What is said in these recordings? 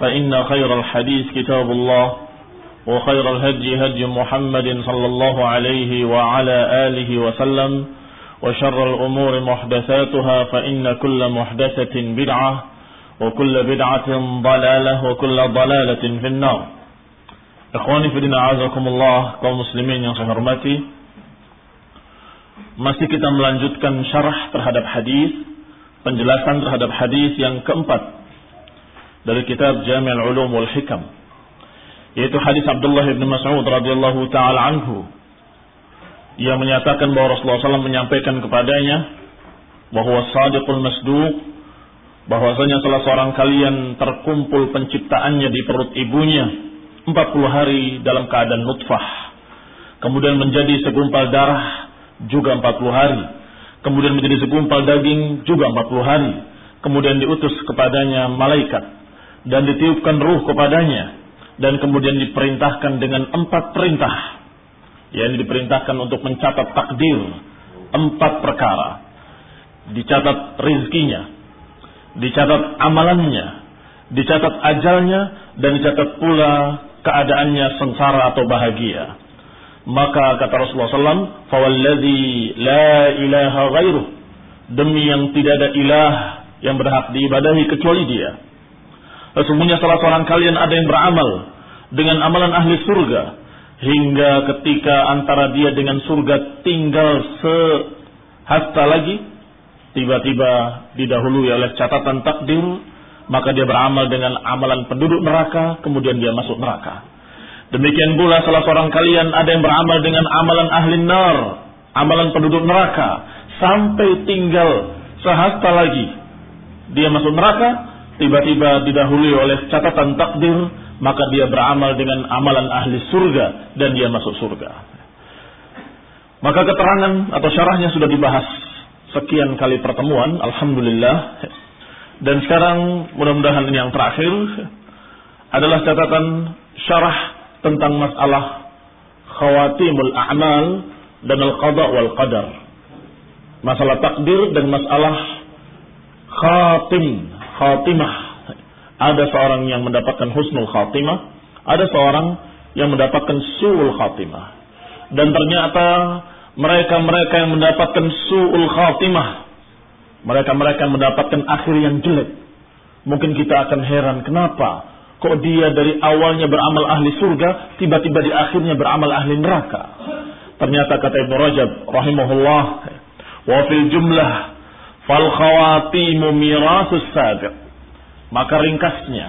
فإن خير الحديث كتاب الله وخير الهج هج محمد صلى الله عليه وعلى آله وسلم وشر الأمور محدثاتها فإن كل محدثة بدعة وكل بدعة ضلالة وكل ضلالة في النار. إخواني في دين عزكم الله كمسلمين ينصح حرمتي Masih kita melanjutkan syarah terhadap hadis, penjelasan terhadap hadis yang keempat. Dari kitab Jami' Ulum wal Hikam Yaitu hadis Abdullah bin Mas'ud radhiyallahu ta'ala anhu Yang menyatakan bahwa Rasulullah SAW menyampaikan kepadanya Bahwa sadiqul masduq bahwasanya salah seorang kalian terkumpul penciptaannya di perut ibunya 40 hari dalam keadaan nutfah. Kemudian menjadi segumpal darah juga 40 hari. Kemudian menjadi segumpal daging juga 40 hari. Kemudian diutus kepadanya malaikat dan ditiupkan ruh kepadanya dan kemudian diperintahkan dengan empat perintah. Yang diperintahkan untuk mencatat takdir empat perkara. Dicatat rizkinya, dicatat amalannya, dicatat ajalnya, dan dicatat pula keadaannya sengsara atau bahagia. Maka kata Rasulullah SAW, "Fawalladzi la ilaha ghairuh." Demi yang tidak ada ilah yang berhak diibadahi kecuali Dia. Sesungguhnya salah seorang kalian ada yang beramal dengan amalan ahli surga hingga ketika antara dia dengan surga tinggal sehasta lagi tiba-tiba didahului oleh catatan takdir, maka dia beramal dengan amalan penduduk neraka, kemudian dia masuk neraka. Demikian pula salah seorang kalian ada yang beramal dengan amalan ahli nar, amalan penduduk neraka, sampai tinggal sehasta lagi. Dia masuk neraka, tiba-tiba didahului oleh catatan takdir, maka dia beramal dengan amalan ahli surga dan dia masuk surga. Maka keterangan atau syarahnya sudah dibahas sekian kali pertemuan, alhamdulillah. Dan sekarang mudah-mudahan ini yang terakhir adalah catatan syarah tentang masalah khawatimul a'mal dan al-qada wal qadar. Masalah takdir dan masalah khatim, khatimah. Ada seorang yang mendapatkan husnul khatimah, ada seorang yang mendapatkan suul khatimah. Dan ternyata mereka-mereka yang mendapatkan su'ul khatimah. Mereka-mereka yang mendapatkan akhir yang jelek. Mungkin kita akan heran kenapa kok dia dari awalnya beramal ahli surga, tiba-tiba di akhirnya beramal ahli neraka. Ternyata kata Ibnu Rajab rahimahullah, wa fil jumlah fal khawatimu mirasus sabiq. Maka ringkasnya,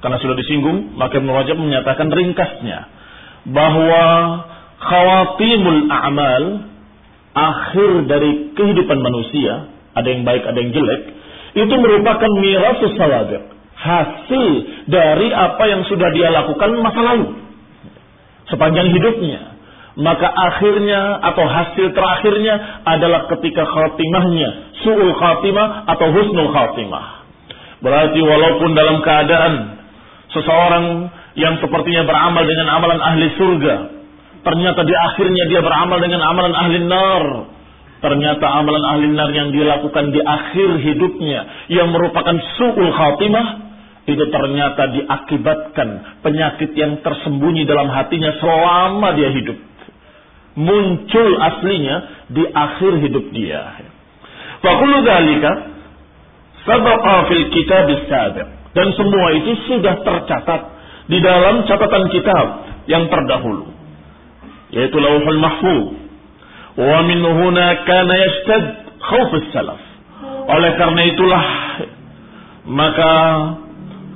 karena sudah disinggung, maka Ibnu Rajab menyatakan ringkasnya. Bahwa khawatimul a'mal akhir dari kehidupan manusia ada yang baik ada yang jelek itu merupakan mirasus sawabiq. Hasil dari apa yang sudah dia lakukan masa lalu. Sepanjang hidupnya maka akhirnya atau hasil terakhirnya adalah ketika khatimahnya su'ul khatimah atau husnul khatimah berarti walaupun dalam keadaan seseorang yang sepertinya beramal dengan amalan ahli surga. Ternyata di akhirnya dia beramal dengan amalan ahli nar. Ternyata amalan ahli nar yang dilakukan di akhir hidupnya yang merupakan su'ul khatimah itu ternyata diakibatkan penyakit yang tersembunyi dalam hatinya selama dia hidup. Muncul aslinya di akhir hidup dia. Fakulu dalika sabaqa fil kitab sabiq. Dan semua itu sudah tercatat di dalam catatan kitab yang terdahulu. Yaitu lauhul mahfuz. Wa min huna kana yashtad khawf salaf. Oleh karena itulah maka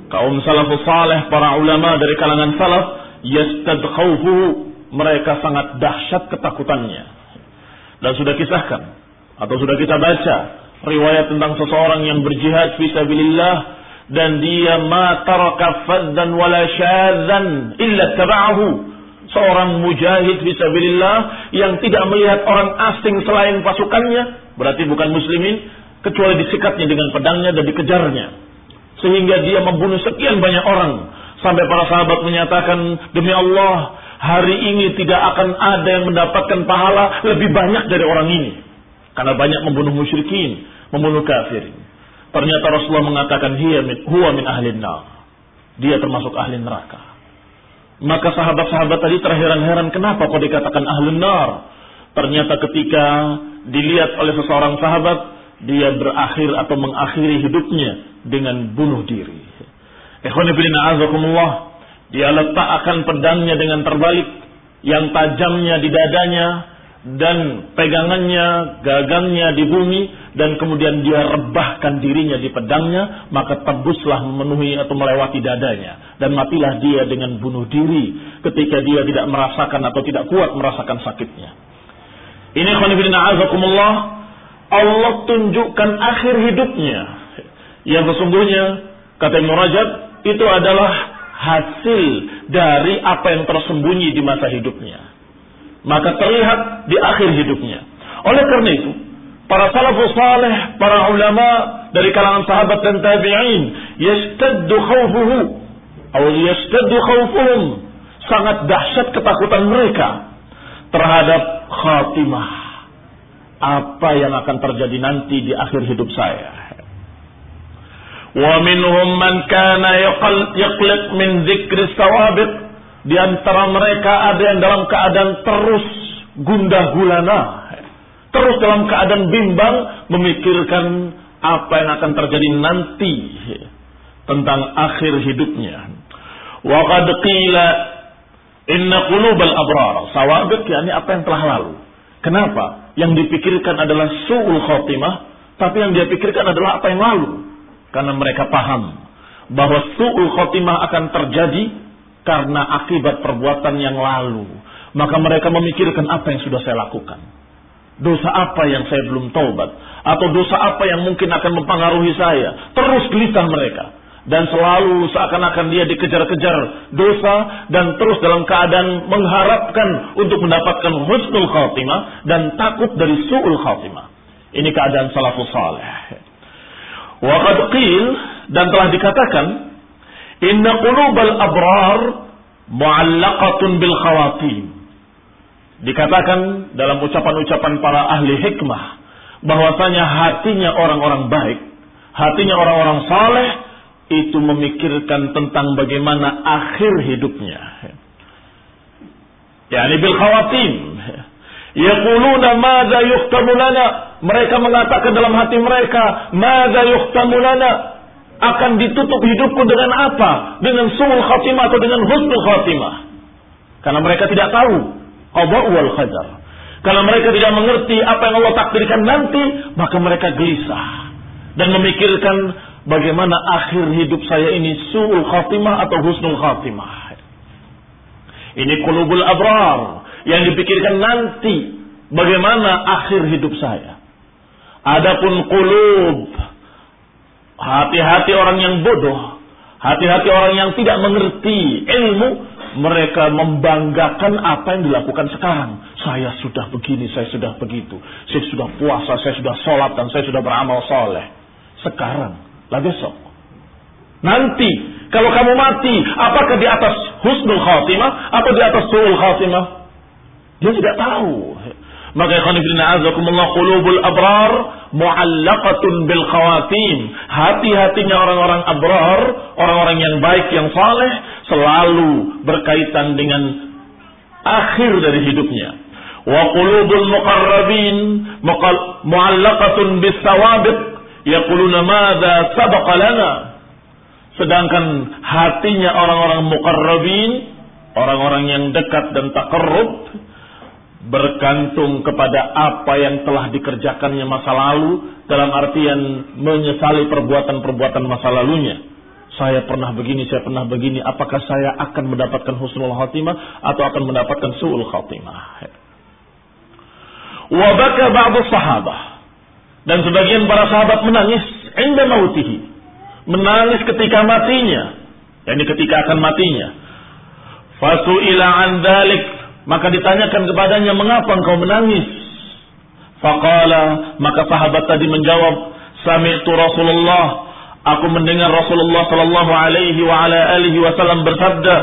kaum salafus saleh para ulama dari kalangan salaf yastad khawfuhu mereka sangat dahsyat ketakutannya. Dan sudah kisahkan atau sudah kita baca riwayat tentang seseorang yang berjihad fi sabilillah dan dia ma taraka faddan wala syadzan illa taba'ahu. Seorang mujahid fi sabilillah yang tidak melihat orang asing selain pasukannya berarti bukan muslimin kecuali disikatnya dengan pedangnya dan dikejarnya. Sehingga dia membunuh sekian banyak orang sampai para sahabat menyatakan demi Allah hari ini tidak akan ada yang mendapatkan pahala lebih banyak dari orang ini. Karena banyak membunuh musyrikin membunuh kafirin. Ternyata Rasulullah mengatakan hiya min, huwa min ahli dia termasuk ahli neraka. Maka sahabat-sahabat tadi terheran-heran kenapa kok dikatakan ahli nar? Ternyata ketika dilihat oleh seseorang sahabat dia berakhir atau mengakhiri hidupnya dengan bunuh diri. Ikhwan ibn a'azakumullah, dia letakkan pedangnya dengan terbalik yang tajamnya di dadanya dan pegangannya, gagangnya di bumi dan kemudian dia rebahkan dirinya di pedangnya, maka tebuslah memenuhi atau melewati dadanya dan matilah dia dengan bunuh diri ketika dia tidak merasakan atau tidak kuat merasakan sakitnya. Ini khonifidin a'azakumullah Allah tunjukkan akhir hidupnya. Yang sesungguhnya, kata Ibn Rajab, itu adalah hasil dari apa yang tersembunyi di masa hidupnya. Maka terlihat di akhir hidupnya. Oleh karena itu, para salafus salih, para ulama dari kalangan sahabat dan tabi'in, yastaddu khawfuhu, atau yastaddu khawfuhum, sangat dahsyat ketakutan mereka terhadap khatimah apa yang akan terjadi nanti di akhir hidup saya. Minhum man kana yaqlaq min dzikri sawabiq. Di antara mereka ada yang dalam keadaan terus gundah gulana. Terus dalam keadaan bimbang memikirkan apa yang akan terjadi nanti tentang akhir hidupnya. Wa qad qila inna qulubal abrar sawabiq yakni apa yang telah lalu. Kenapa? yang dipikirkan adalah su'ul khotimah, tapi yang dia pikirkan adalah apa yang lalu. Karena mereka paham bahwa su'ul khotimah akan terjadi karena akibat perbuatan yang lalu. Maka mereka memikirkan apa yang sudah saya lakukan. Dosa apa yang saya belum taubat. Atau dosa apa yang mungkin akan mempengaruhi saya. Terus gelisah mereka dan selalu seakan-akan dia dikejar-kejar dosa dan terus dalam keadaan mengharapkan untuk mendapatkan husnul khatimah dan takut dari su'ul khatimah. Ini keadaan salafus salih. Wa qad qil dan telah dikatakan inna qulubal abrar mu'allaqatun bil khawatim. Dikatakan dalam ucapan-ucapan para ahli hikmah bahwasanya hatinya orang-orang baik, hatinya orang-orang saleh itu memikirkan tentang bagaimana akhir hidupnya. Yani bil khawatim. Yaquluna madza yuhtamu lana. Mereka mengatakan dalam hati mereka, madza yuhtamu lana? Akan ditutup hidupku dengan apa? Dengan suul khatimah atau dengan husnul khatimah? Karena mereka tidak tahu qada wal qadar. Karena mereka tidak mengerti apa yang Allah takdirkan nanti, maka mereka gelisah dan memikirkan bagaimana akhir hidup saya ini su'ul khatimah atau husnul khatimah. Ini kulubul abrar yang dipikirkan nanti bagaimana akhir hidup saya. Adapun kulub hati-hati orang yang bodoh, hati-hati orang yang tidak mengerti ilmu, mereka membanggakan apa yang dilakukan sekarang. Saya sudah begini, saya sudah begitu. Saya sudah puasa, saya sudah sholat, dan saya sudah beramal soleh. Sekarang lah besok. Nanti kalau kamu mati, apakah di atas husnul khatimah atau di atas suul khatimah? Dia tidak tahu. Maka ikhwan fillah azakumullah qulubul abrar muallaqatun bil khawatim. Hati-hatinya orang-orang abrar, orang-orang yang baik yang saleh selalu berkaitan dengan akhir dari hidupnya. Wa qulubul muqarrabin muallaqatun bis sawabiq yaquluna madza sabaqa lana. Sedangkan hatinya orang-orang muqarrabin, orang-orang yang dekat dan takarrub bergantung kepada apa yang telah dikerjakannya masa lalu dalam artian menyesali perbuatan-perbuatan masa lalunya. Saya pernah begini, saya pernah begini. Apakah saya akan mendapatkan husnul khatimah atau akan mendapatkan su'ul khatimah? Wabaka ba'du sahabah. Dan sebagian para sahabat menangis inda mautihi. Menangis ketika matinya. Yani ketika akan matinya. Fasu'ila an dalik maka ditanyakan kepadanya, mengapa engkau menangis? Faqala, maka sahabat tadi menjawab, Sami'tu Rasulullah, aku mendengar Rasulullah sallallahu alaihi wa ala alihi wasallam bersabda,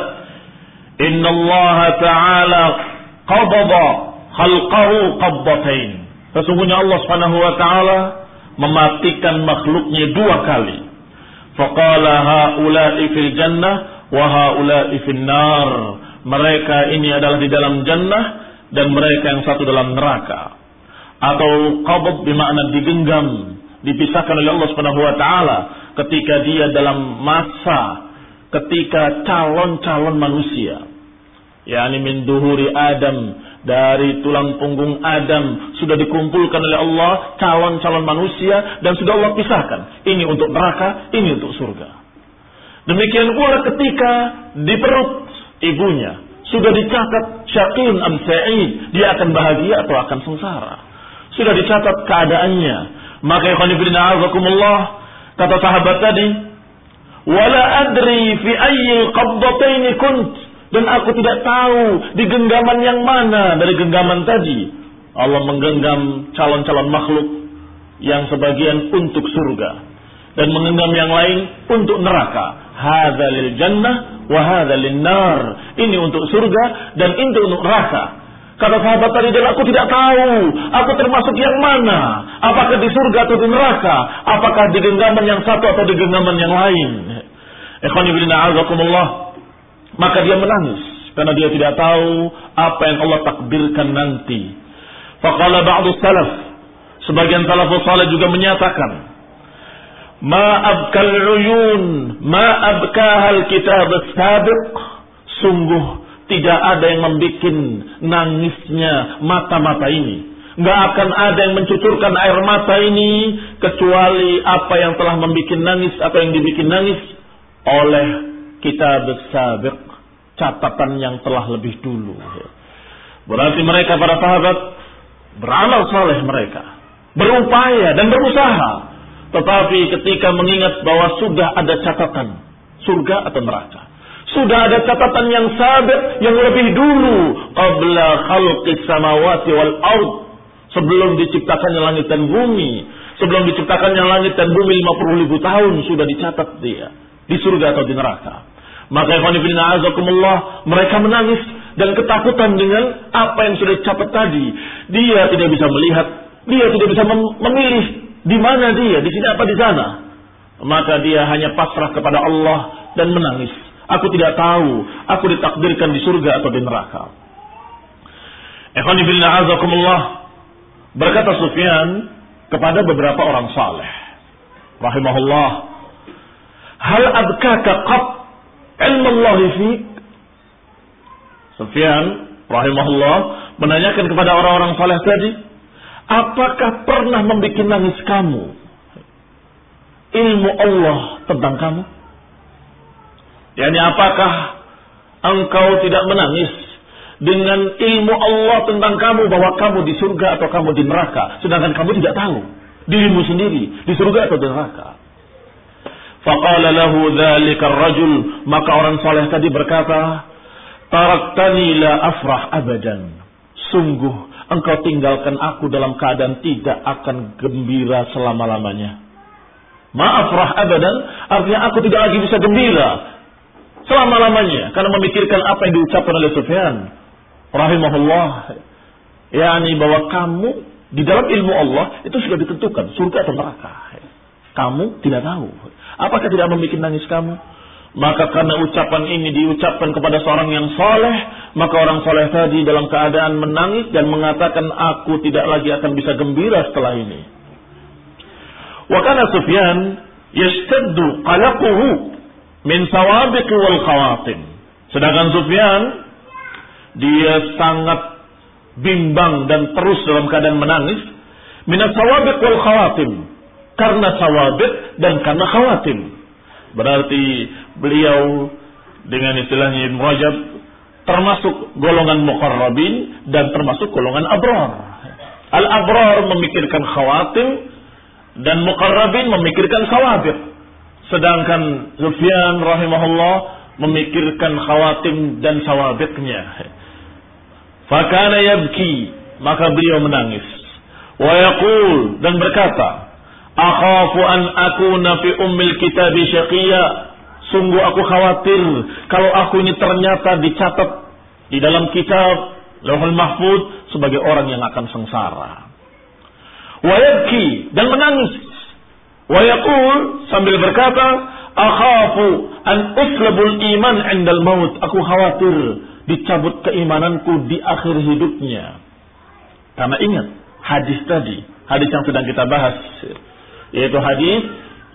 Inna Allah Ta'ala qabada khalqahu qabdatain. Sesungguhnya Allah Subhanahu wa taala mematikan makhluknya dua kali. Faqala haula'i fil jannah wa haula'i fil nar mereka ini adalah di dalam jannah dan mereka yang satu dalam neraka. Atau qabd bermakna digenggam, dipisahkan oleh Allah Subhanahu wa taala ketika dia dalam masa ketika calon-calon manusia. yakni min duhuri Adam dari tulang punggung Adam sudah dikumpulkan oleh Allah calon-calon manusia dan sudah Allah pisahkan. Ini untuk neraka, ini untuk surga. Demikian pula ketika di perut ibunya. Sudah dicatat syaqin am sa'id, dia akan bahagia atau akan sengsara. Sudah dicatat keadaannya. Maka ikhwan fillah azakumullah kata sahabat tadi, "Wala adri fi ayyi qabdatayn kunt." Dan aku tidak tahu di genggaman yang mana dari genggaman tadi. Allah menggenggam calon-calon makhluk yang sebagian untuk surga dan menggenggam yang lain untuk neraka. Hadza jannah wa hadza nar. Ini untuk surga dan ini untuk neraka. Kata sahabat tadi dan aku tidak tahu aku termasuk yang mana. Apakah di surga atau di neraka? Apakah di genggaman yang satu atau di genggaman yang lain? Maka dia menangis karena dia tidak tahu apa yang Allah takdirkan nanti. Faqala ba'du salaf sebagian salafus saleh juga menyatakan ma abkal uyun ma abkahal kitab sabiq sungguh tidak ada yang membuat nangisnya mata-mata ini. Nggak akan ada yang mencucurkan air mata ini kecuali apa yang telah membuat nangis apa yang dibikin nangis oleh kitab sabiq catatan yang telah lebih dulu. Berarti mereka para sahabat beramal soleh mereka berupaya dan berusaha tetapi ketika mengingat bahwa sudah ada catatan surga atau neraka. Sudah ada catatan yang sabit yang lebih dulu qabla khalqis samawati wal ard sebelum diciptakannya langit dan bumi. Sebelum diciptakannya langit dan bumi 50 ribu tahun sudah dicatat dia di surga atau di neraka. Maka ikhwanifillah azakumullah mereka menangis dan ketakutan dengan apa yang sudah dicatat tadi. Dia tidak bisa melihat, dia tidak bisa memilih di mana dia? Di sini apa di sana? Maka dia hanya pasrah kepada Allah dan menangis. Aku tidak tahu, aku ditakdirkan di surga atau di neraka. Ikhwani billah azakumullah. Berkata Sufyan kepada beberapa orang saleh. Rahimahullah. Hal abkaka qab ilmu Allah fiqh? Sufyan rahimahullah menanyakan kepada orang-orang saleh tadi, Apakah pernah membuat nangis kamu ilmu Allah tentang kamu? Yani apakah engkau tidak menangis dengan ilmu Allah tentang kamu bahwa kamu di surga atau kamu di neraka, sedangkan kamu tidak tahu dirimu sendiri di surga atau di neraka? Faqala lahu dzalika rajul maka orang saleh tadi berkata, "Taraktani la afrah abadan." Sungguh engkau tinggalkan aku dalam keadaan tidak akan gembira selama-lamanya. Ma'afrah abadan artinya aku tidak lagi bisa gembira selama-lamanya karena memikirkan apa yang diucapkan oleh Sufyan rahimahullah yakni bahwa kamu di dalam ilmu Allah itu sudah ditentukan surga atau neraka. Kamu tidak tahu. Apakah tidak membuat nangis kamu? Maka karena ucapan ini diucapkan kepada seorang yang soleh, maka orang soleh tadi dalam keadaan menangis dan mengatakan aku tidak lagi akan bisa gembira setelah ini. Wa kana Sufyan yashtaddu qalaquhu min sawabiq wal khawatim. Sedangkan Sufyan dia sangat bimbang dan terus dalam keadaan menangis min sawabiq wal khawatim karena sawabiq dan karena khawatim. Berarti beliau dengan istilahnya Ibn Rajab termasuk golongan muqarrabin dan termasuk golongan abrar. Al-abrar memikirkan khawatim dan muqarrabin memikirkan khawatir. Sedangkan Sufyan rahimahullah memikirkan khawatim dan sawabiknya. Fakana yabki, maka beliau menangis. Wa yaqul dan berkata, "Akhafu an akuna fi ummil kitab syaqiyya." Sungguh aku khawatir kalau aku ini ternyata dicatat di dalam kitab Lauhul Mahfud sebagai orang yang akan sengsara. Wayabki dan menangis. Wayakul sambil berkata, Akhafu an uslabul iman indal maut. Aku khawatir dicabut keimananku di akhir hidupnya. Karena ingat hadis tadi, hadis yang sedang kita bahas, yaitu hadis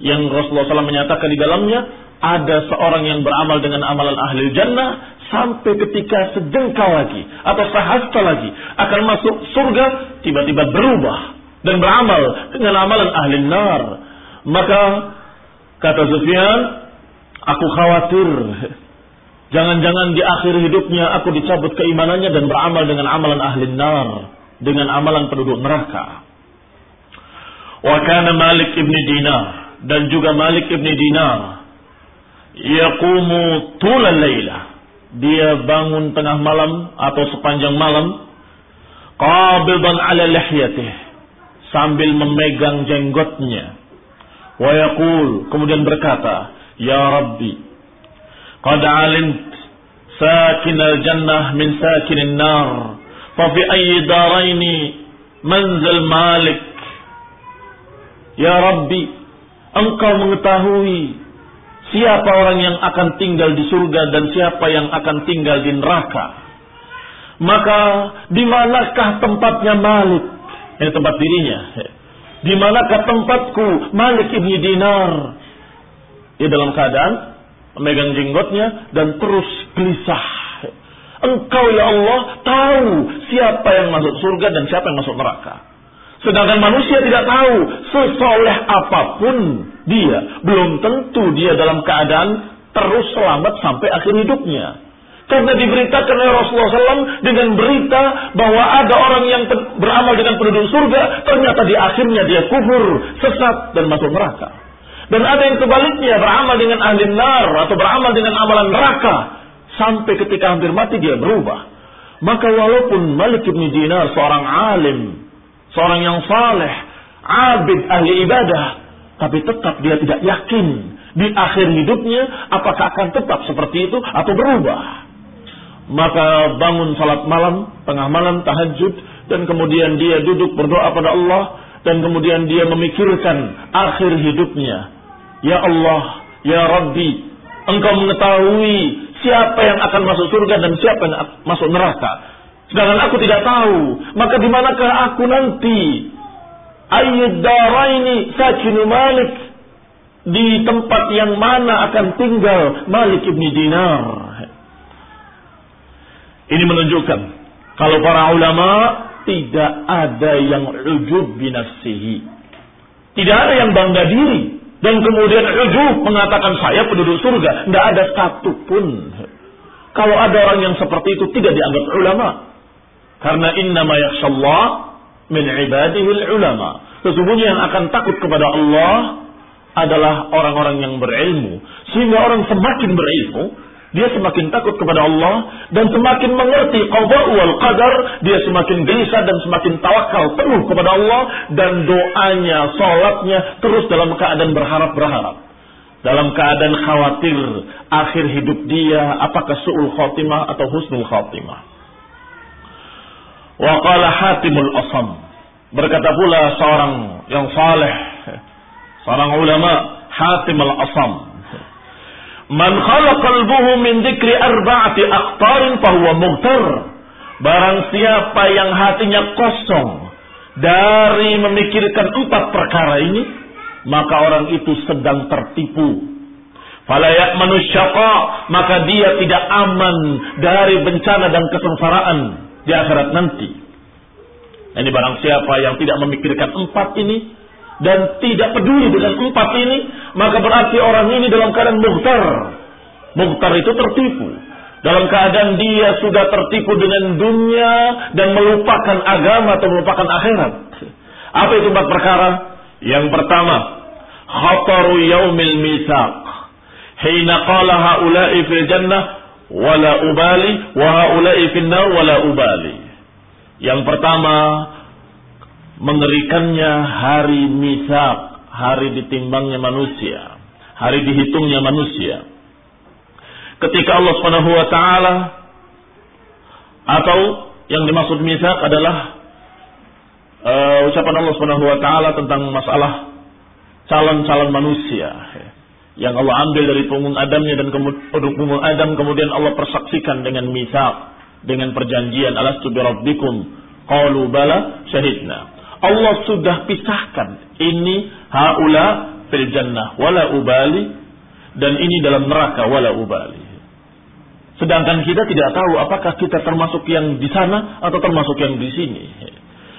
yang Rasulullah SAW menyatakan di dalamnya ada seorang yang beramal dengan amalan ahli jannah sampai ketika sejengkal lagi atau sehasta lagi akan masuk surga tiba-tiba berubah dan beramal dengan amalan ahli nar. Maka kata Sufyan, aku khawatir jangan-jangan di akhir hidupnya aku dicabut keimanannya dan beramal dengan amalan ahli nar, dengan amalan penduduk neraka. Wa kana Malik ibni Dinar dan juga Malik ibni Dinar yaqumu tulal laila. Dia bangun tengah malam atau sepanjang malam qabidan ala lihyatihi sambil memegang jenggotnya. Wa yaqul, kemudian berkata, Ya Rabbi, qad alimt sakin al-jannah min sakin al-nar, fa fi ayyi daraini manzil malik. Ya Rabbi, engkau mengetahui siapa orang yang akan tinggal di surga dan siapa yang akan tinggal di neraka. Maka di manakah tempatnya Malik? Ini tempat dirinya. Di manakah tempatku Malik ibni Dinar? Dia dalam keadaan memegang jenggotnya dan terus gelisah. Engkau ya Allah tahu siapa yang masuk surga dan siapa yang masuk neraka. Sedangkan manusia tidak tahu sesoleh apa pun dia. Belum tentu dia dalam keadaan terus selamat sampai akhir hidupnya. Karena diberitakan oleh Rasulullah SAW dengan berita bahwa ada orang yang beramal dengan penduduk surga, ternyata di akhirnya dia kufur, sesat, dan masuk neraka. Dan ada yang sebaliknya beramal dengan ahli nar atau beramal dengan amalan neraka. Sampai ketika hampir mati dia berubah. Maka walaupun Malik bin Dinar seorang alim, seorang yang saleh, abid ahli ibadah, tapi tetap dia tidak yakin di akhir hidupnya apakah akan tetap seperti itu atau berubah maka bangun salat malam, tengah malam tahajud dan kemudian dia duduk berdoa pada Allah dan kemudian dia memikirkan akhir hidupnya. Ya Allah, ya Rabbi, Engkau mengetahui siapa yang akan masuk surga dan siapa yang masuk neraka. Sedangkan aku tidak tahu, maka di manakah aku nanti? Ayyud daraini sakinu Malik di tempat yang mana akan tinggal Malik ibni Dinar. Ini menunjukkan kalau para ulama tidak ada yang ujub binafsihi. Tidak ada yang bangga diri dan kemudian ujub mengatakan saya penduduk surga. Tidak ada satu pun. Kalau ada orang yang seperti itu tidak dianggap ulama. Karena innama yakhshallah min ibadihi ulama. Sesungguhnya yang akan takut kepada Allah adalah orang-orang yang berilmu. Sehingga orang semakin berilmu, dia semakin takut kepada Allah dan semakin mengerti qada wal qadar, dia semakin gelisah dan semakin tawakal penuh kepada Allah dan doanya, salatnya terus dalam keadaan berharap-berharap. Dalam keadaan khawatir akhir hidup dia apakah su'ul khatimah atau husnul khatimah. Wa qala Hatimul Asam. Berkata pula seorang yang saleh, seorang ulama Hatimul Asam Man khala qalbuhu min dzikri arba'ati aqtarin fahuwa mughtar. Barang siapa yang hatinya kosong dari memikirkan empat perkara ini, maka orang itu sedang tertipu. Falayak manusyaqa, maka dia tidak aman dari bencana dan kesengsaraan di akhirat nanti. Ini barang siapa yang tidak memikirkan empat ini, dan tidak peduli dengan empat ini, maka berarti orang ini dalam keadaan muhtar. Muhtar itu tertipu. Dalam keadaan dia sudah tertipu dengan dunia dan melupakan agama atau melupakan akhirat. Apa itu empat perkara? Yang pertama, khataru yaumil misaq. Hina qala haula'i fil jannah wala ubali wa haula'i fil nar wala ubali. Yang pertama, mengerikannya hari misak, hari ditimbangnya manusia, hari dihitungnya manusia. Ketika Allah Subhanahu wa taala atau yang dimaksud misak adalah uh, ucapan Allah Subhanahu wa taala tentang masalah calon-calon manusia yang Allah ambil dari punggung Adamnya dan punggung Adam kemudian Allah persaksikan dengan misak dengan perjanjian alastu bi rabbikum qalu bala syahidna Allah sudah pisahkan ini haula fil jannah wala ubali dan ini dalam neraka wala ubali. Sedangkan kita tidak tahu apakah kita termasuk yang di sana atau termasuk yang di sini.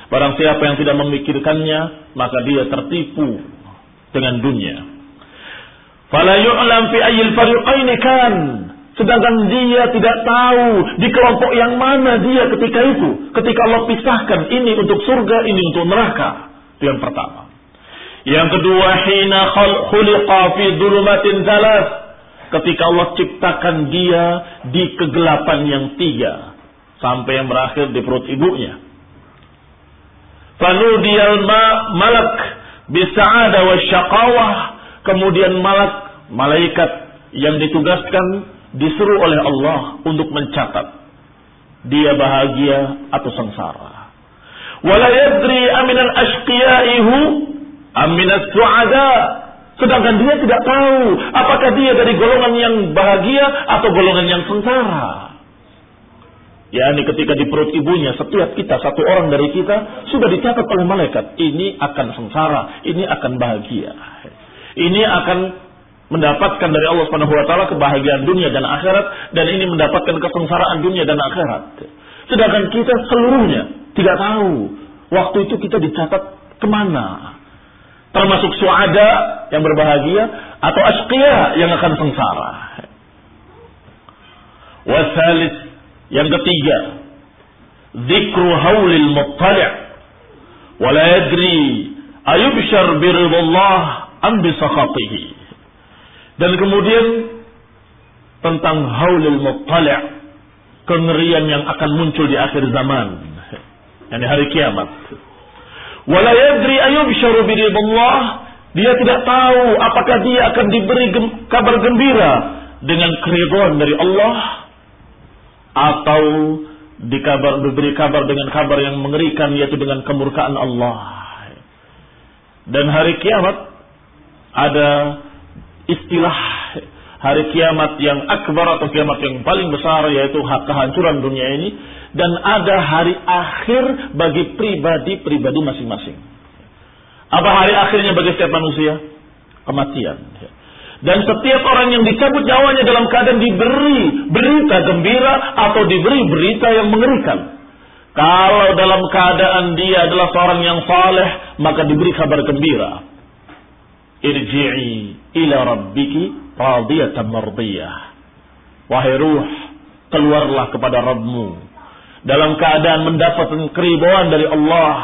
Barang siapa yang tidak memikirkannya, maka dia tertipu dengan dunia. Fala yu'lam fi ayyil fariqaini kan. Sedangkan dia tidak tahu di kelompok yang mana dia ketika itu. Ketika Allah pisahkan ini untuk surga, ini untuk neraka. Itu yang pertama. Yang kedua, hina khuliqa fi dhulumatin zalas. Ketika Allah ciptakan dia di kegelapan yang tiga. Sampai yang berakhir di perut ibunya. Fanudiyal ma malak bisa'ada wa syaqawah. Kemudian malak, malaikat yang ditugaskan disuruh oleh Allah untuk mencatat dia bahagia atau sengsara. Wala yadri aminal ashqiyaihu aminas su'ada. Sedangkan dia tidak tahu apakah dia dari golongan yang bahagia atau golongan yang sengsara. Ya, ini ketika di perut ibunya, setiap kita, satu orang dari kita, sudah dicatat oleh malaikat. Ini akan sengsara, ini akan bahagia. Ini akan mendapatkan dari Allah Subhanahu wa taala kebahagiaan dunia dan akhirat dan ini mendapatkan kesengsaraan dunia dan akhirat. Sedangkan kita seluruhnya tidak tahu waktu itu kita dicatat ke mana. Termasuk suada yang berbahagia atau asqiya yang akan sengsara. Wasalis yang ketiga, zikru haulil muttali' wa la yadri ayubshar biridullah am bisakhatihi. Dan kemudian tentang haulul muttali' kengerian yang akan muncul di akhir zaman. Yani hari kiamat. Wala yadri ayubsharu biridullah. Dia tidak tahu apakah dia akan diberi kabar gembira dengan keridhaan dari Allah atau dikabar diberi kabar dengan kabar yang mengerikan yaitu dengan kemurkaan Allah. Dan hari kiamat ada istilah hari kiamat yang akbar atau kiamat yang paling besar yaitu kehancuran dunia ini dan ada hari akhir bagi pribadi-pribadi masing-masing. Apa hari akhirnya bagi setiap manusia? Kematian. Dan setiap orang yang dicabut nyawanya dalam keadaan diberi berita gembira atau diberi berita yang mengerikan. Kalau dalam keadaan dia adalah seorang yang saleh, maka diberi kabar gembira. Irji'i ila rabbiki radiyatan mardiyah. Wahai ruh, keluarlah kepada Rabbmu dalam keadaan mendapatkan keridhaan dari Allah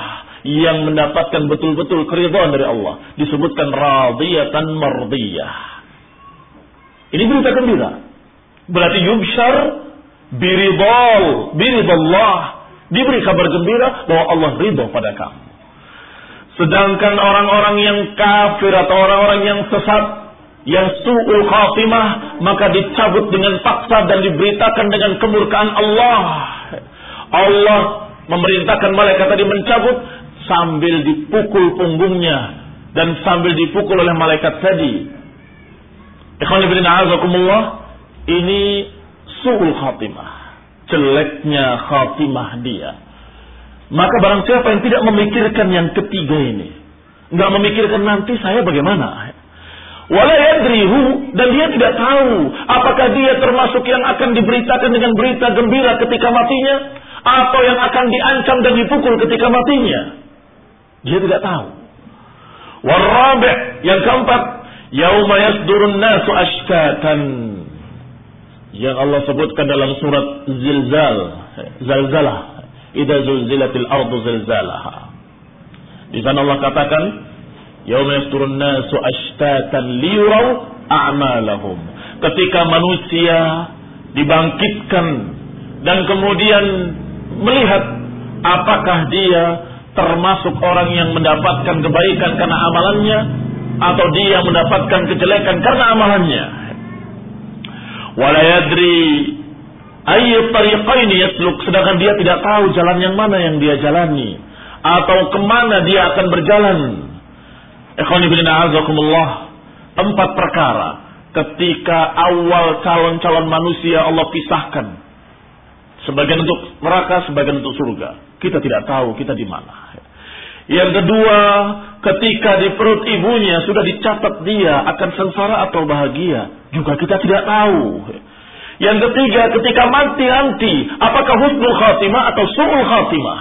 yang mendapatkan betul-betul keridhaan dari Allah disebutkan radiyatan mardiyah. Ini berita gembira. Berarti yubshar biridol, biridallah. Diberi kabar gembira bahwa Allah ridho pada kamu. Sedangkan orang-orang yang kafir atau orang-orang yang sesat, yang su'ul khatimah, maka dicabut dengan paksa dan diberitakan dengan kemurkaan Allah. Allah memerintahkan malaikat tadi mencabut sambil dipukul punggungnya dan sambil dipukul oleh malaikat tadi. Ikhwan ini su'ul khatimah. Jeleknya khatimah dia. Maka barang siapa yang tidak memikirkan yang ketiga ini. Nggak memikirkan nanti saya bagaimana. Wala yadrihu dan dia tidak tahu apakah dia termasuk yang akan diberitakan dengan berita gembira ketika matinya atau yang akan diancam dan dipukul ketika matinya. Dia tidak tahu. Warabi' yang keempat, yauma yasdurun nasu ashtatan yang Allah sebutkan dalam surat Zilzal, Zalzalah, idza zulzilatil ardu zilzalaha. Di sana Allah katakan, yauma yasturun nasu ashtatan liyuraw a'malahum. Ketika manusia dibangkitkan dan kemudian melihat apakah dia termasuk orang yang mendapatkan kebaikan karena amalannya atau dia mendapatkan kejelekan karena amalannya wala ayy tariqaini sedangkan dia tidak tahu jalan yang mana yang dia jalani. Atau ke mana dia akan berjalan. Ikhwani fillah azakumullah. Empat perkara. Ketika awal calon-calon manusia Allah pisahkan. Sebagian untuk neraka sebagian untuk surga. Kita tidak tahu kita di mana. Yang kedua, ketika di perut ibunya sudah dicatat dia akan sengsara atau bahagia, juga kita tidak tahu. Yang ketiga, ketika mati nanti, apakah husnul khatimah atau su'ul khatimah?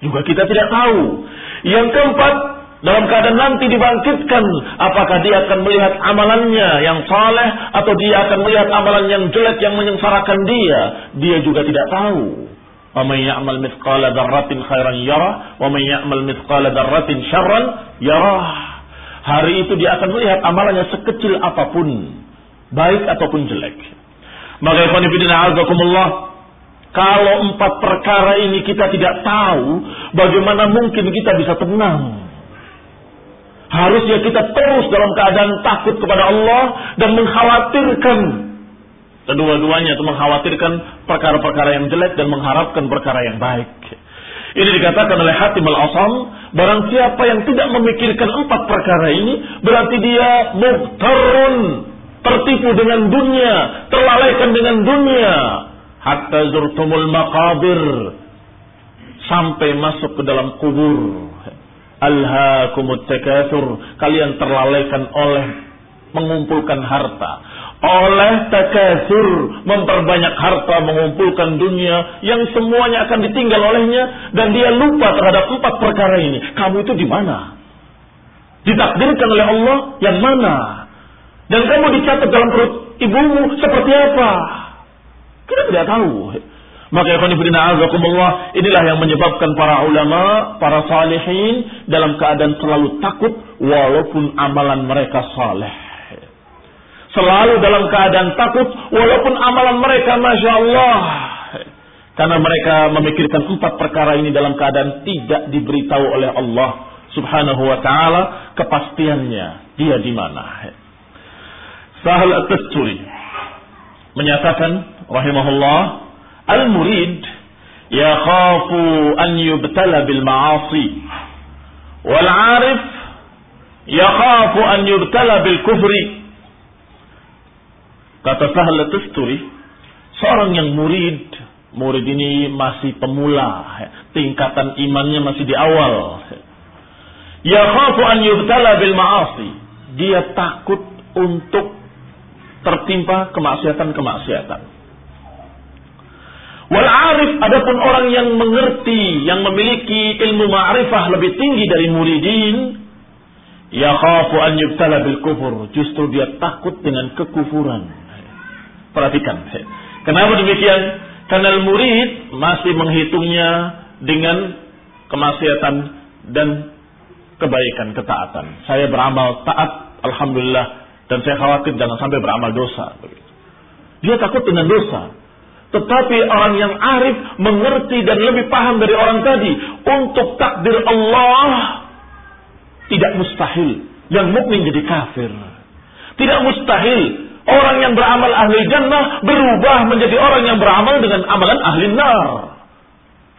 Juga kita tidak tahu. Yang keempat, dalam keadaan nanti dibangkitkan, apakah dia akan melihat amalannya yang saleh atau dia akan melihat amalan yang jelek yang menyengsarakan dia? Dia juga tidak tahu. ومن يعمل مثقال ذرة خيرا يرى ومن يعمل مثقال ذرة شرا يرى hari itu dia akan melihat amalannya sekecil apapun baik ataupun jelek maka azakumullah kalau empat perkara ini kita tidak tahu bagaimana mungkin kita bisa tenang? Harusnya kita terus dalam keadaan takut kepada Allah dan mengkhawatirkan. Kedua-duanya itu mengkhawatirkan perkara-perkara yang jelek dan mengharapkan perkara yang baik. Ini dikatakan oleh Hatim al-Asam, barang siapa yang tidak memikirkan empat perkara ini, berarti dia muhtarun, tertipu dengan dunia, terlalaikan dengan dunia. Hatta zurtumul maqabir, sampai masuk ke dalam kubur. Alhaakumut takathur, kalian terlalaikan oleh mengumpulkan harta. Oleh takasur memperbanyak harta mengumpulkan dunia yang semuanya akan ditinggal olehnya dan dia lupa terhadap empat perkara ini. Kamu itu di mana? Ditakdirkan oleh Allah yang mana dan kamu dicatat dalam perut ibumu seperti apa kita tidak tahu maka ikhwanifidina azakumullah inilah yang menyebabkan para ulama, para salihin dalam keadaan selalu takut walaupun amalan mereka saleh. Selalu dalam keadaan takut walaupun amalan mereka Masya Allah. Karena mereka memikirkan empat perkara ini dalam keadaan tidak diberitahu oleh Allah subhanahu wa ta'ala kepastiannya dia di mana. Sahal at-Tasturi menyatakan rahimahullah al-murid yakhafu an yubtala bil ma'asi wal 'arif yakhafu an yubtala bil kufri Kata Sahal Tusturi, seorang yang murid, murid ini masih pemula, tingkatan imannya masih di awal. Ya khafu an yubtala bil ma'asi. Dia takut untuk tertimpa kemaksiatan-kemaksiatan. Wal arif adapun orang yang mengerti, yang memiliki ilmu ma'rifah lebih tinggi dari muridin, ya khafu an yubtala bil kufur. Justru dia takut dengan kekufuran. Perhatikan. Kenapa demikian? Karena murid masih menghitungnya dengan kemaksiatan dan kebaikan, ketaatan. Saya beramal taat, alhamdulillah, dan saya khawatir jangan sampai beramal dosa. Dia takut dengan dosa. Tetapi orang yang arif mengerti dan lebih paham dari orang tadi untuk takdir Allah tidak mustahil yang mukmin jadi kafir. Tidak mustahil orang yang beramal ahli jannah berubah menjadi orang yang beramal dengan amalan ahli nar.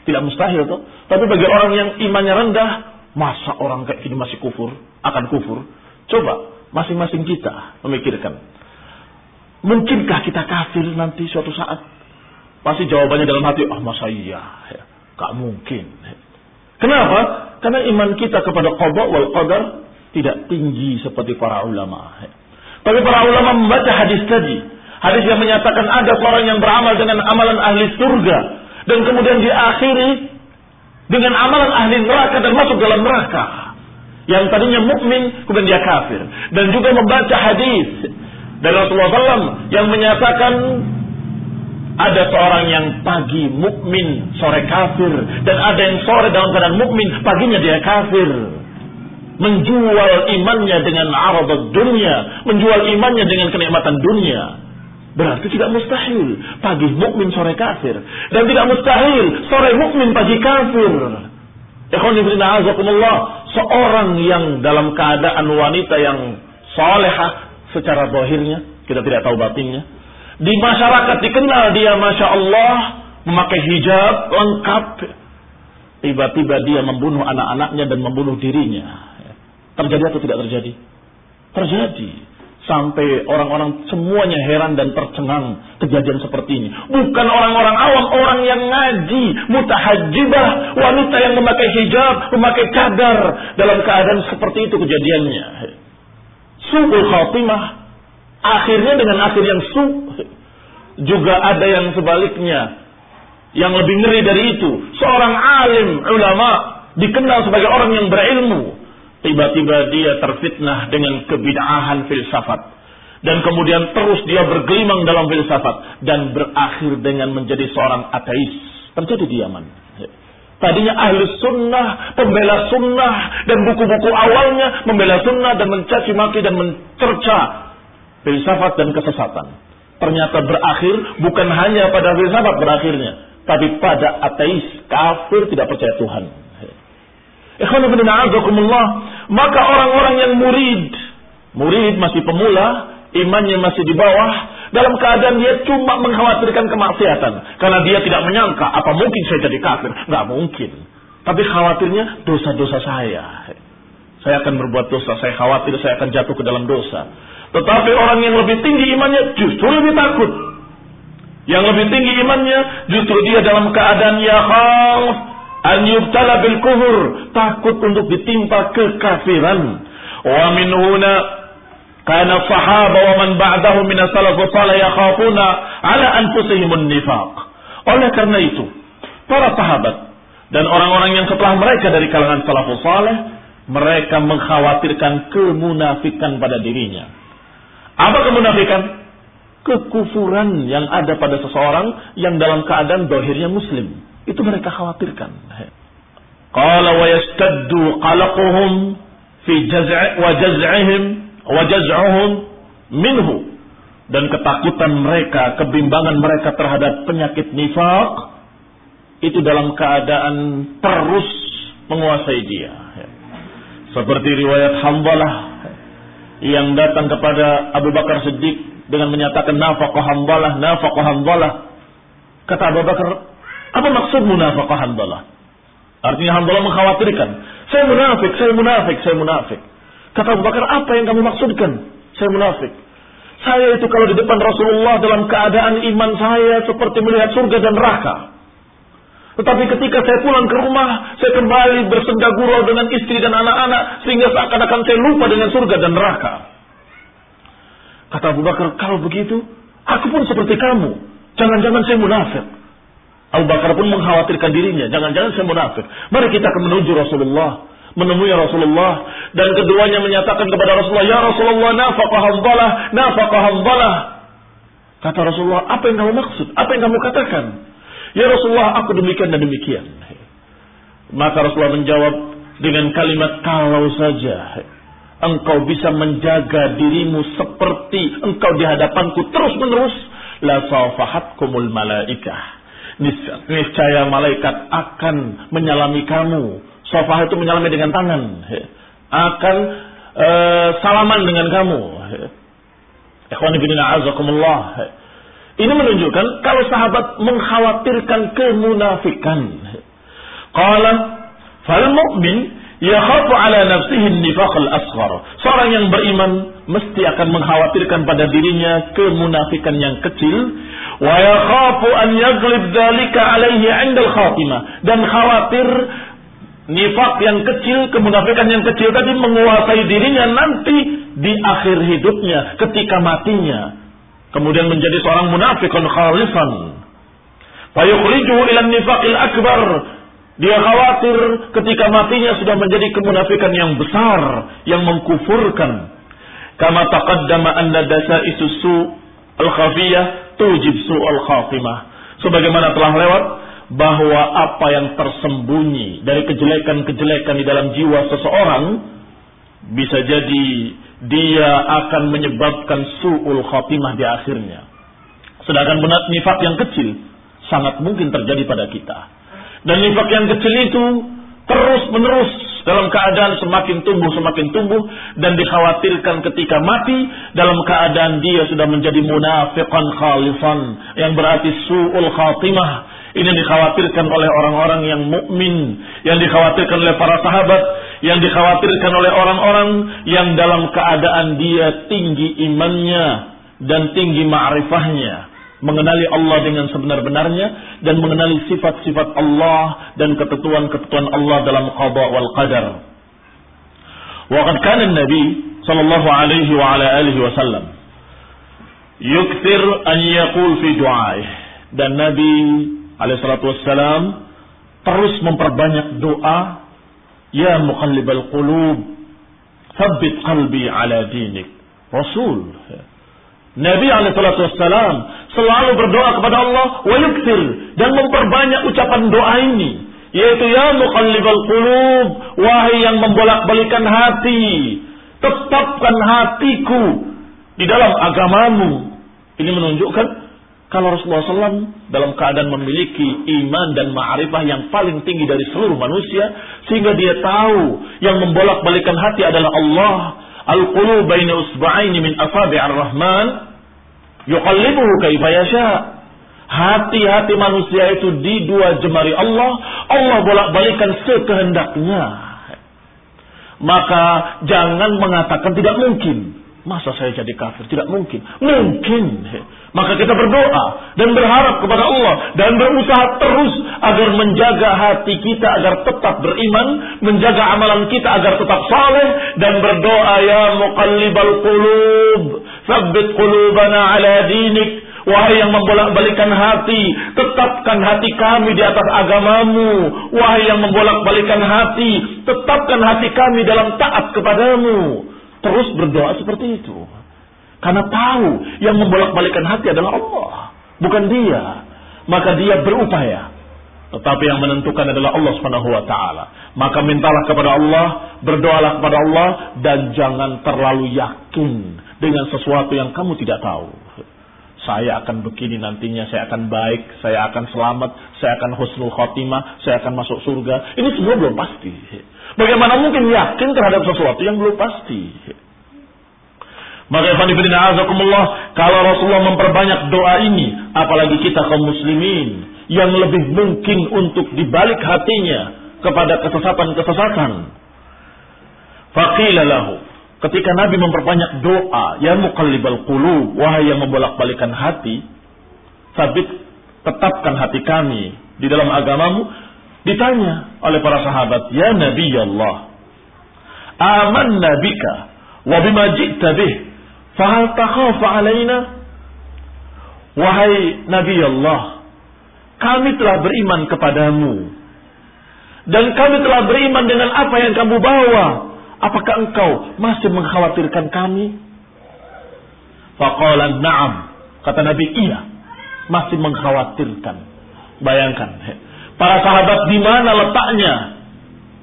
Tidak mustahil tuh. Tapi bagi orang yang imannya rendah, masa orang kayak gini masih kufur, akan kufur? Coba masing-masing kita memikirkan. Mungkinkah kita kafir nanti suatu saat? Pasti jawabannya dalam hati, ah oh, masa iya? Ya, gak mungkin. Kenapa? Karena iman kita kepada qada wal qadar tidak tinggi seperti para ulama. Tapi para ulama membaca hadis tadi. Hadis yang menyatakan ada seorang yang beramal dengan amalan ahli surga. Dan kemudian diakhiri dengan amalan ahli neraka dan masuk dalam neraka. Yang tadinya mukmin kemudian dia kafir. Dan juga membaca hadis dari Rasulullah SAW yang menyatakan ada seorang yang pagi mukmin, sore kafir, dan ada yang sore dalam keadaan mukmin, paginya dia kafir. Menjual imannya dengan arab dunia, menjual imannya dengan kenikmatan dunia. Berarti tidak mustahil pagi mukmin sore kafir dan tidak mustahil sore mukmin pagi kafir. Seorang yang dalam keadaan wanita yang solehah secara zahirnya, kita tidak tahu batinnya, di masyarakat dikenal dia Masya Allah memakai hijab lengkap. Tiba-tiba dia membunuh anak-anaknya dan membunuh dirinya. Terjadi atau tidak terjadi? Terjadi. Sampai orang-orang semuanya heran dan tercengang kejadian seperti ini. Bukan orang-orang awam, orang yang ngaji, mutahajibah, wanita yang memakai hijab, memakai cadar. Dalam keadaan seperti itu kejadiannya. Su'ul khatimah akhirnya dengan akhir yang su juga ada yang sebaliknya yang lebih ngeri dari itu seorang alim ulama dikenal sebagai orang yang berilmu tiba-tiba dia terfitnah dengan kebid'ahan filsafat dan kemudian terus dia bergelimang dalam filsafat dan berakhir dengan menjadi seorang ateis terjadi di Yaman Tadinya ahli sunnah, pembela sunnah, dan buku-buku awalnya membela sunnah dan mencaci maki dan mencerca filsafat dan kesesatan. Ternyata berakhir bukan hanya pada filsafat berakhirnya, tapi pada ateis, kafir, tidak percaya Tuhan. Maka orang-orang yang murid, murid masih pemula, imannya masih di bawah, dalam keadaan dia cuma mengkhawatirkan kemaksiatan. Karena dia tidak menyangka, apa mungkin saya jadi kafir? Nggak mungkin. Tapi khawatirnya dosa-dosa saya. Saya akan berbuat dosa, saya khawatir saya akan jatuh ke dalam dosa. Tetapi orang yang lebih tinggi imannya justru lebih takut. Yang lebih tinggi imannya justru dia dalam keadaan ya an yubtala bil kufur, takut untuk ditimpa kekafiran. Wa min huna kana sahaba wa man ba'dahu min as-salaf salih yakhafuna ala anfusihim an-nifaq. Oleh karena itu, para sahabat dan orang-orang yang setelah mereka dari kalangan salafus saleh mereka mengkhawatirkan kemunafikan pada dirinya. Apa kemunafikan? Kekufuran yang ada pada seseorang yang dalam keadaan dohirnya muslim. Itu mereka khawatirkan. Qala wa yastaddu qalaquhum fi jaz'i wa jaz'ihim wa jaz'uhum minhu. Dan ketakutan mereka, kebimbangan mereka terhadap penyakit nifak itu dalam keadaan terus menguasai dia. Seperti riwayat Hambalah yang datang kepada Abu Bakar Siddiq dengan menyatakan nafaqah hambalah, nafaqah hambalah. Kata Abu Bakar, apa maksudmu nafaqah hambalah? Artinya hambalah mengkhawatirkan. Saya munafik, saya munafik, saya munafik. Kata Abu Bakar, apa yang kamu maksudkan? Saya munafik. Saya itu kalau di depan Rasulullah dalam keadaan iman saya seperti melihat surga dan neraka. Tetapi ketika saya pulang ke rumah, saya kembali bersenda gurau dengan istri dan anak-anak, sehingga seakan-akan saya lupa dengan surga dan neraka. Kata Abu Bakar, kalau begitu, aku pun seperti kamu. Jangan-jangan saya munafik. Abu Bakar pun mengkhawatirkan dirinya, jangan-jangan saya munafik. Mari kita akan menuju Rasulullah, menemui Rasulullah, dan keduanya menyatakan kepada Rasulullah, Ya Rasulullah, nafaqah hamdalah, nafaqah hamdalah. Kata Rasulullah, apa yang kamu maksud? Apa yang kamu katakan? Ya Rasulullah, aku demikian dan demikian. Maka Rasulullah menjawab dengan kalimat kalau saja engkau bisa menjaga dirimu seperti engkau di hadapanku terus menerus, la safahatkumul malaikah. Niscaya malaikat akan menyalami kamu. Safah itu menyalami dengan tangan. Akan uh, salaman dengan kamu. Ini menunjukkan kalau sahabat mengkhawatirkan kemunafikan. Qala fal mu'min yakhafu ala nafsihi nifaq al-asghar. Seorang yang beriman mesti akan mengkhawatirkan pada dirinya kemunafikan yang kecil wa yakhafu an yaglib alaihi 'inda al-khatimah dan khawatir nifak yang kecil, kemunafikan yang kecil tadi menguasai dirinya nanti di akhir hidupnya ketika matinya. Kemudian menjadi seorang munafikun khalisan. Fayukhrijuhu ila nifaqil akbar dia khawatir ketika matinya sudah menjadi kemunafikan yang besar, yang mengkufurkan. Kama taqaddama anna dasaisu su al-khafiyah tujib su al-khatimah. Sebagaimana telah lewat bahwa apa yang tersembunyi dari kejelekan-kejelekan di dalam jiwa seseorang bisa jadi dia akan menyebabkan su'ul khatimah di akhirnya. Sedangkan benar nifak yang kecil sangat mungkin terjadi pada kita. Dan nifak yang kecil itu terus menerus dalam keadaan semakin tumbuh semakin tumbuh. Dan dikhawatirkan ketika mati dalam keadaan dia sudah menjadi munafiqan khalisan yang berarti suul khatimah. Ini dikhawatirkan oleh orang-orang yang mukmin yang dikhawatirkan oleh para sahabat yang dikhawatirkan oleh orang-orang yang dalam keadaan dia tinggi imannya dan tinggi ma'rifahnya mengenali Allah dengan sebenar-benarnya dan mengenali sifat-sifat Allah dan ketentuan-ketentuan Allah dalam qada wal qadar. Wa qad kana Nabi sallallahu alaihi wa ala alihi wasallam yukthir an yaqul fi du'aih. Dan Nabi alaihi salatu wassalam terus memperbanyak doa ya muqallibal qulub thabbit qalbi ala dinik. Rasul Nabi Alaihissalam selalu berdoa kepada Allah wa dan memperbanyak ucapan doa ini yaitu ya muqallibal qulub wahai yang membolak-balikan hati tetapkan hatiku di dalam agamamu. Ini menunjukkan kalau Rasulullah SAW dalam keadaan memiliki iman dan ma'rifah yang paling tinggi dari seluruh manusia sehingga dia tahu yang membolak-balikan hati adalah Allah. Al-qulub baina usba'aini min asabi' ar-Rahman yuqallibuhu kaifa yasha. Hati-hati manusia itu di dua jemari Allah, Allah bolak-balikan sekehendaknya. Maka jangan mengatakan tidak mungkin. Masa saya jadi kafir? Tidak mungkin. Mungkin. Maka kita berdoa dan berharap kepada Allah dan berusaha terus agar menjaga hati kita agar tetap beriman, menjaga amalan kita agar tetap saleh dan berdoa ya muqallibal qulub, tsabbit qulubana ala dinik. Wahai yang membolak-balikan hati, tetapkan hati kami di atas agamamu. Wahai yang membolak-balikan hati, tetapkan hati kami dalam taat kepadamu. Terus berdoa seperti itu. Karena tahu yang membolak-balikan hati adalah Allah. Bukan dia. Maka dia berupaya. Tetapi yang menentukan adalah Allah Subhanahu wa taala. Maka mintalah kepada Allah, berdoalah kepada Allah dan jangan terlalu yakin dengan sesuatu yang kamu tidak tahu. Saya akan begini nantinya, saya akan baik, saya akan selamat, saya akan husnul khotimah, saya akan masuk surga. Ini semua belum pasti. Bagaimana mungkin yakin terhadap sesuatu yang belum pasti? Maka Ibn Azakumullah, kalau Rasulullah memperbanyak doa ini, apalagi kita kaum muslimin, yang lebih mungkin untuk dibalik hatinya kepada kesesatan-kesesatan. Faqila lahu, ketika Nabi memperbanyak doa, ya muqallibal qulub, wahai yang membolak-balikan hati, sabit tetapkan hati kami di dalam agamamu, Ditanya oleh para sahabat, "Ya Nabi Allah, amanna bika wa bima ji'ta bih, fahal takhafu alaina?" Wahai Nabi Allah, kami telah beriman kepadamu dan kami telah beriman dengan apa yang kamu bawa. Apakah engkau masih mengkhawatirkan kami? Faqala na'am. Kata Nabi, iya. Masih mengkhawatirkan. Bayangkan. Para sahabat di mana letaknya?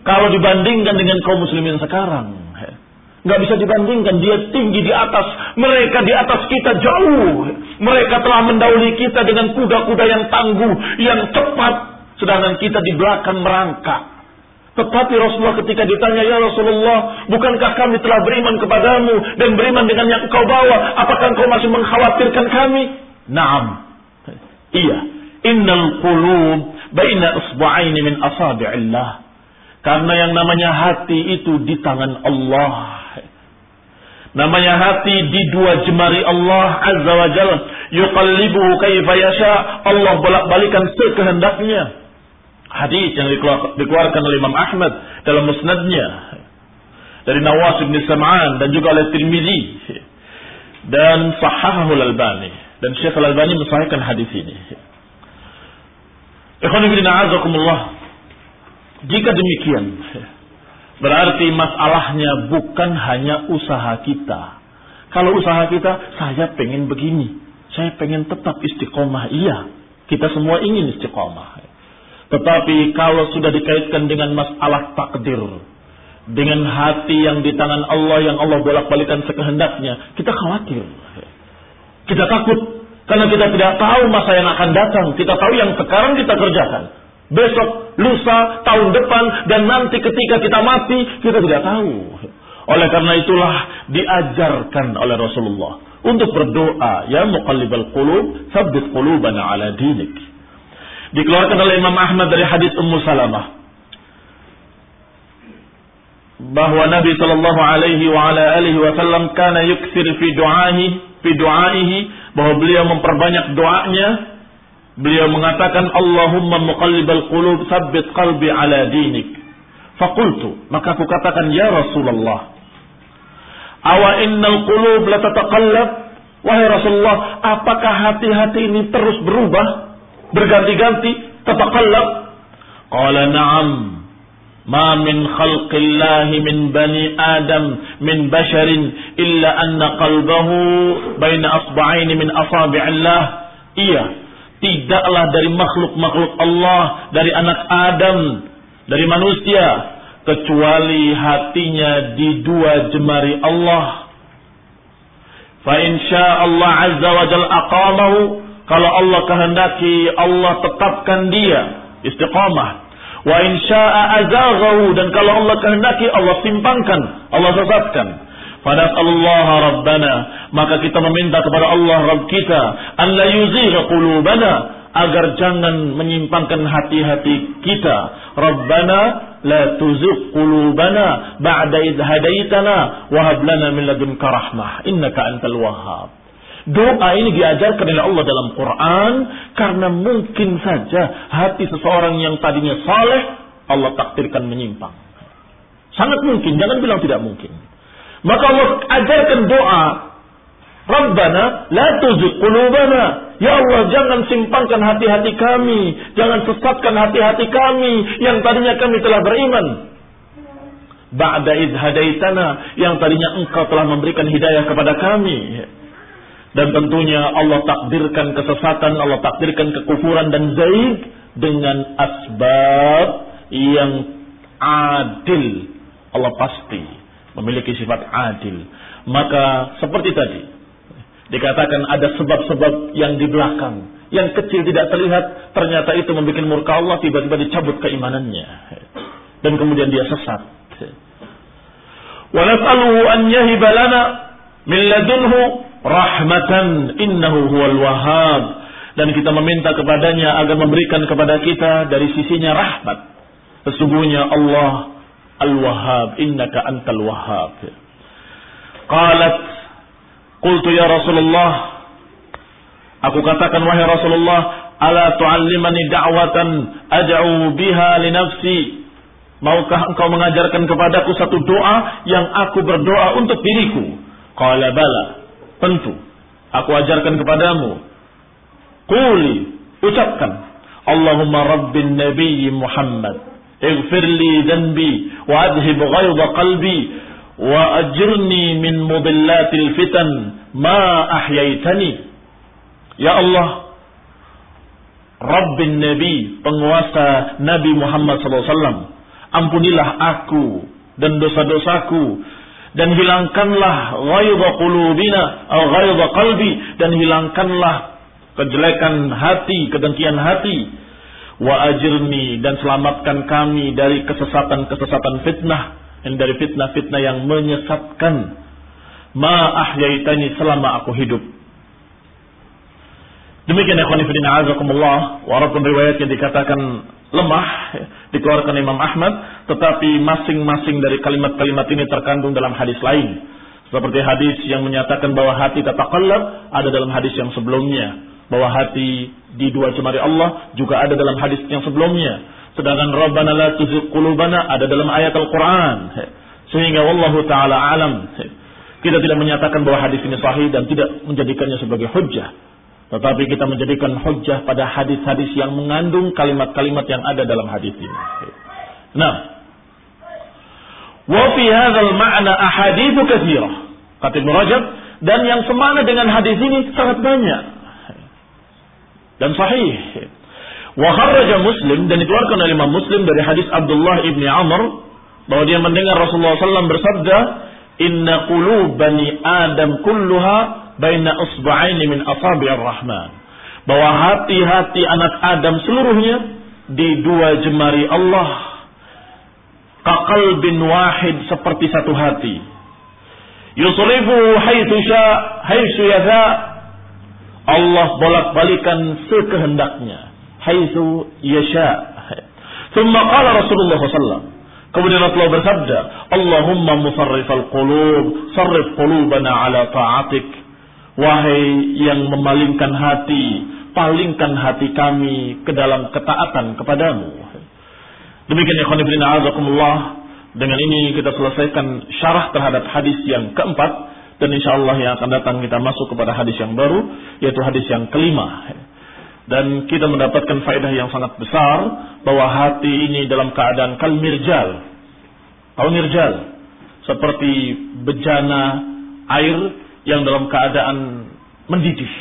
Kalau dibandingkan dengan kaum muslimin sekarang. Nggak bisa dibandingkan. Dia tinggi di atas. Mereka di atas kita jauh. Mereka telah mendahului kita dengan kuda-kuda yang tangguh, yang cepat. Sedangkan kita di belakang merangkak. Tetapi Rasulullah ketika ditanya, Ya Rasulullah, bukankah kami telah beriman kepadamu dan beriman dengan yang engkau bawa? Apakah engkau masih mengkhawatirkan kami? Naam. Iya. Innal qulub baina isba'aini min asabi'illah. Karena yang namanya hati itu di tangan Allah. Namanya hati di dua jemari Allah Azza wa Jalla. Yuqallibuhu kaifa yasha. Allah bolak-balikan sekehendaknya. Hadis yang dikeluarkan oleh Imam Ahmad dalam musnadnya dari Nawas bin Sam'an dan juga oleh Tirmizi dan Sahahul Albani dan Syekh Al Albani mensahihkan hadis ini. Ikhwan Jika demikian, berarti masalahnya bukan hanya usaha kita. Kalau usaha kita, saya pengen begini, saya pengen tetap istiqomah. Iya, kita semua ingin istiqomah. Tetapi kalau sudah dikaitkan dengan masalah takdir, dengan hati yang di tangan Allah yang Allah bolak-balikan sekehendaknya, kita khawatir. Kita takut karena kita tidak tahu masa yang akan datang. Kita tahu yang sekarang kita kerjakan. Besok, lusa, tahun depan, dan nanti ketika kita mati, kita tidak tahu. Oleh karena itulah diajarkan oleh Rasulullah untuk berdoa, ya muqallibal qulub, sabbit qulubana ala dinik. Dikeluarkan oleh Imam Ahmad dari hadis Ummu Salamah. Bahwa Nabi Shallallahu Alaihi wa ala alihi Wasallam kana yukthir fi du'ahi fi du'aihi bahwa beliau memperbanyak doanya. Beliau mengatakan Allahumma muqallibal qulub sabbit qalbi ala dinik. Fakultu maka aku katakan ya Rasulullah awa innal qulub la tataqallab? Wahai Rasulullah apakah hati-hati ini terus berubah berganti-ganti, tataqallab. Qala na'am. Ma min khalqillahi min bani Adam min basharin illa anna qalbahu baina asba'aini min asabi'illah. Iya, tidaklah dari makhluk-makhluk Allah, dari anak Adam, dari manusia kecuali hatinya di dua jemari Allah. Fa insya Allah azza wa jalla aqamahu kalau Allah kehendaki, Allah tetapkan dia istiqamah. Wa insya'a azaghahu dan kalau Allah kehendaki, Allah simpangkan, Allah sesatkan. Pada Allah Rabbana maka kita meminta kepada Allah Rabb kita an la yuzigha qulubana agar jangan menyimpangkan hati-hati kita. Rabbana la tuzigh qulubana ba'da idh hadaitana wa hab lana min ladunka rahmah innaka antal wahhab. Doa ini diajarkan oleh Allah dalam Quran karena mungkin saja hati seseorang yang tadinya saleh Allah takdirkan menyimpang. Sangat mungkin, jangan bilang tidak mungkin. Maka Allah ajarkan doa Rabbana la tuzigh qulubana. Ya Allah, jangan simpangkan hati-hati kami, jangan sesatkan hati-hati kami yang tadinya kami telah beriman. Ba'da idh hadaitana, yang tadinya engkau telah memberikan hidayah kepada kami. Dan tentunya Allah takdirkan kesesatan, Allah takdirkan kekufuran dan zaid dengan asbab yang adil. Allah pasti memiliki sifat adil. Maka seperti tadi, dikatakan ada sebab-sebab yang di belakang. Yang kecil tidak terlihat, ternyata itu membuat murka Allah, tiba-tiba dicabut keimanannya. Dan kemudian dia sesat. Wa nas'aluhu an yahiba lana min rahmatan innahu huwal wahhab. Dan kita meminta kepadanya agar memberikan kepada kita dari sisinya rahmat. Sesungguhnya Allah al-wahhab innaka antal wahhab. Qalat qultu ya Rasulullah aku katakan wahai Rasulullah ala tu'allimani da'watan ad'u biha li nafsi? Maukah engkau mengajarkan kepadaku satu doa yang aku berdoa untuk diriku? Qala bala Tentu. Aku ajarkan kepadamu. Quli. Ucapkan. Allahumma Rabbin Nabi Muhammad. Dhanbi. Wa adhib ghayda qalbi. Wa ajirni min mudillatil fitan. Ma ahyaitani. Ya Allah. Rabbin Nabi. Penguasa Nabi Muhammad SAW. Ampunilah aku dan dosa-dosaku dan hilangkanlah ghaidha qulubina atau ghaidha qalbi dan hilangkanlah kejelekan hati, kedengkian hati. Wa ajirni dan selamatkan kami dari kesesatan-kesesatan fitnah, dan dari fitnah-fitnah yang menyesatkan. Ma ahyaitani selama aku hidup. Demikian ya khonifidin azakumullah, walaupun riwayat yang dikatakan lemah, dikeluarkan Imam Ahmad, tetapi masing-masing dari kalimat-kalimat ini terkandung dalam hadis lain. Seperti hadis yang menyatakan bahwa hati tataqallab ada dalam hadis yang sebelumnya. Bahwa hati di dua jemari Allah juga ada dalam hadis yang sebelumnya. Sedangkan Rabbana la tuzigh qulubana ada dalam ayat Al-Quran. Sehingga wallahu ta'ala alam. Kita tidak menyatakan bahwa hadis ini sahih dan tidak menjadikannya sebagai hujjah. Tetapi kita menjadikan hujjah pada hadis-hadis yang mengandung kalimat-kalimat yang ada dalam hadis ini. Nah, wa fi hadzal ma'na ahaditsu katsirah. Kata Ibnu Rajab dan yang semana dengan hadis ini sangat banyak. Dan sahih. Wa Muslim dan dikeluarkan oleh Imam Muslim dari hadis Abdullah ibni Amr bahwa dia mendengar Rasulullah SAW bersabda, "Inna qulubani Adam kulluha baina usba'aini min asabi'ir rahman. Bahwa hati-hati anak Adam seluruhnya di dua jemari Allah. Kakal bin wahid seperti satu hati. Yusrifu haitsu sya haitsu yadha. Allah bolak-balikan sekehendaknya. Haitsu yasha. Thumma qala Rasulullah sallallahu Kemudian Allah bersabda, Allahumma musarrifal qulub, sarrif qulubana ala ta'atik. Wahai yang memalingkan hati, palingkan hati kami ke dalam ketaatan kepadamu. Demikian ya khonifidina azakumullah. Dengan ini kita selesaikan syarah terhadap hadis yang keempat. Dan insya Allah yang akan datang kita masuk kepada hadis yang baru. Yaitu hadis yang kelima. Dan kita mendapatkan faedah yang sangat besar. Bahwa hati ini dalam keadaan kalmirjal. Tahu mirjal? Seperti bejana air yang dalam keadaan mendidih.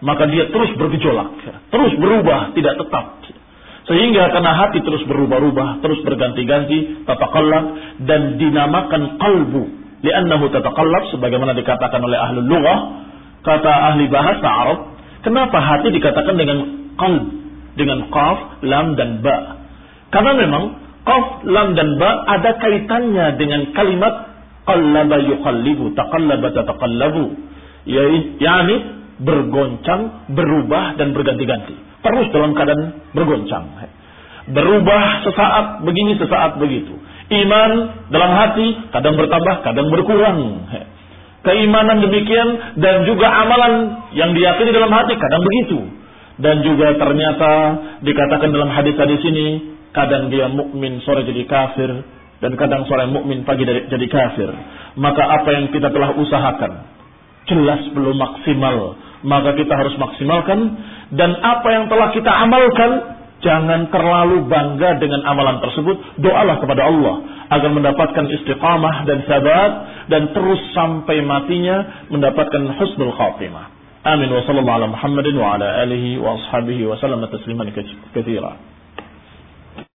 Maka dia terus bergejolak, terus berubah, tidak tetap. Sehingga karena hati terus berubah-ubah, terus berganti-ganti, tatakallab dan dinamakan kalbu. Liannahu tatakallab sebagaimana dikatakan oleh ahli lughah, kata ahli bahasa Arab, kenapa hati dikatakan dengan qalb, dengan qaf, lam dan ba? Karena memang qaf, lam dan ba ada kaitannya dengan kalimat qallaba yuqallibu taqallaba tataqallabu. Ya, yakni bergoncang berubah dan berganti-ganti. Terus dalam keadaan bergoncang. Berubah sesaat begini sesaat begitu. Iman dalam hati kadang bertambah kadang berkurang. Keimanan demikian dan juga amalan yang diyakini dalam hati kadang begitu. Dan juga ternyata dikatakan dalam hadis-hadis ini kadang dia mukmin sore jadi kafir dan kadang seorang mukmin pagi jadi kafir, maka apa yang kita telah usahakan? Jelas belum maksimal, maka kita harus maksimalkan. Dan apa yang telah kita amalkan? Jangan terlalu bangga dengan amalan tersebut, doalah kepada Allah agar mendapatkan istiqamah dan sabat dan terus sampai matinya mendapatkan husnul khatimah. Amin. Wa sallallahu ala Muhammadin wa ala alihi wa ashabihi wa sallam. Tasliman katsira.